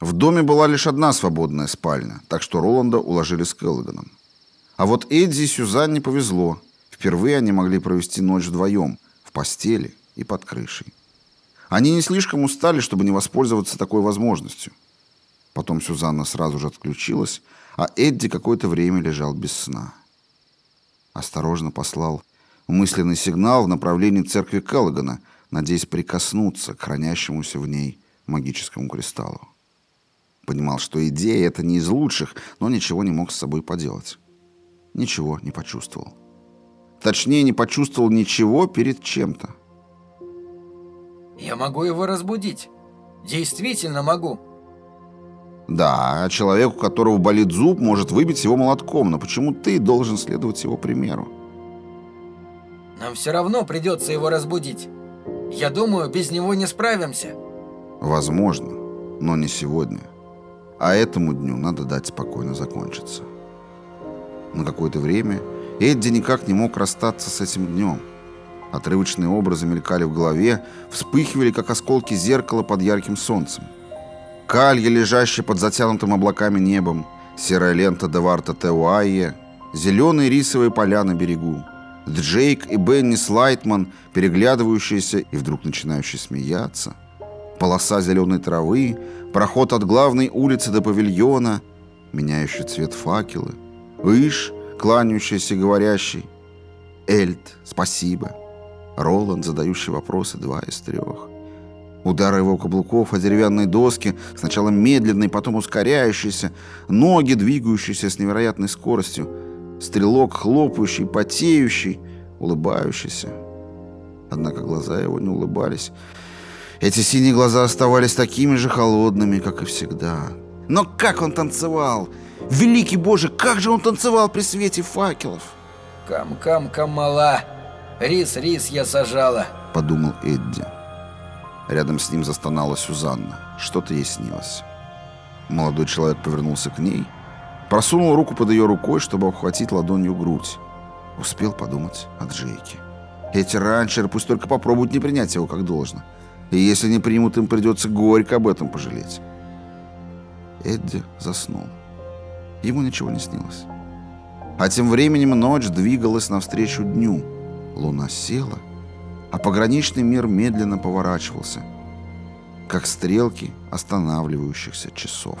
В доме была лишь одна свободная спальня, так что Роланда уложили с Келлоганом. А вот Эдди и Сюзанне повезло. Впервые они могли провести ночь вдвоем, в постели и под крышей. Они не слишком устали, чтобы не воспользоваться такой возможностью. Потом Сюзанна сразу же отключилась, а Эдди какое-то время лежал без сна. Осторожно послал мысленный сигнал в направлении церкви Келлогана, надеясь прикоснуться к хранящемуся в ней магическому кристаллу. Понимал, что идея эта не из лучших, но ничего не мог с собой поделать. Ничего не почувствовал. Точнее, не почувствовал ничего перед чем-то. Я могу его разбудить. Действительно могу. Да, а человек, у которого болит зуб, может выбить его молотком, но почему ты должен следовать его примеру? Нам все равно придется его разбудить. Я думаю, без него не справимся. Возможно, но не сегодня. А этому дню надо дать спокойно закончиться. На какое-то время Эдди никак не мог расстаться с этим днем. Отрывочные образы мелькали в голове, вспыхивали, как осколки зеркала под ярким солнцем. Калья, лежащая под затянутым облаками небом, серая лента Деварта Теуайе, зеленые рисовые поля на берегу, Джейк и Бенни Слайтман, переглядывающиеся и вдруг начинающие смеяться, полоса зеленой травы, проход от главной улицы до павильона, меняющий цвет факелы, Иш, кланяющийся и говорящий, Эльт, спасибо, Роланд, задающий вопросы два из трех. Удары его каблуков о деревянные доски, сначала медленные, потом ускоряющиеся, ноги, двигающиеся с невероятной скоростью, стрелок, хлопающий, потеющий, улыбающийся. Однако глаза его не улыбались. Эти синие глаза оставались такими же холодными, как и всегда. Но как он танцевал! Великий Боже, как же он танцевал при свете факелов! «Кам-кам-камала! Рис-рис я сажала!» — подумал Эдди. Рядом с ним застонала Сюзанна. Что-то ей снилось. Молодой человек повернулся к ней, просунул руку под ее рукой, чтобы обхватить ладонью грудь. Успел подумать о Джейке. Эти ранчеры пусть только попробуют не принять его как должно. И если не примут, им придется горько об этом пожалеть. Эдди заснул. Ему ничего не снилось. А тем временем ночь двигалась навстречу дню. Луна села — а пограничный мир медленно поворачивался, как стрелки останавливающихся часов.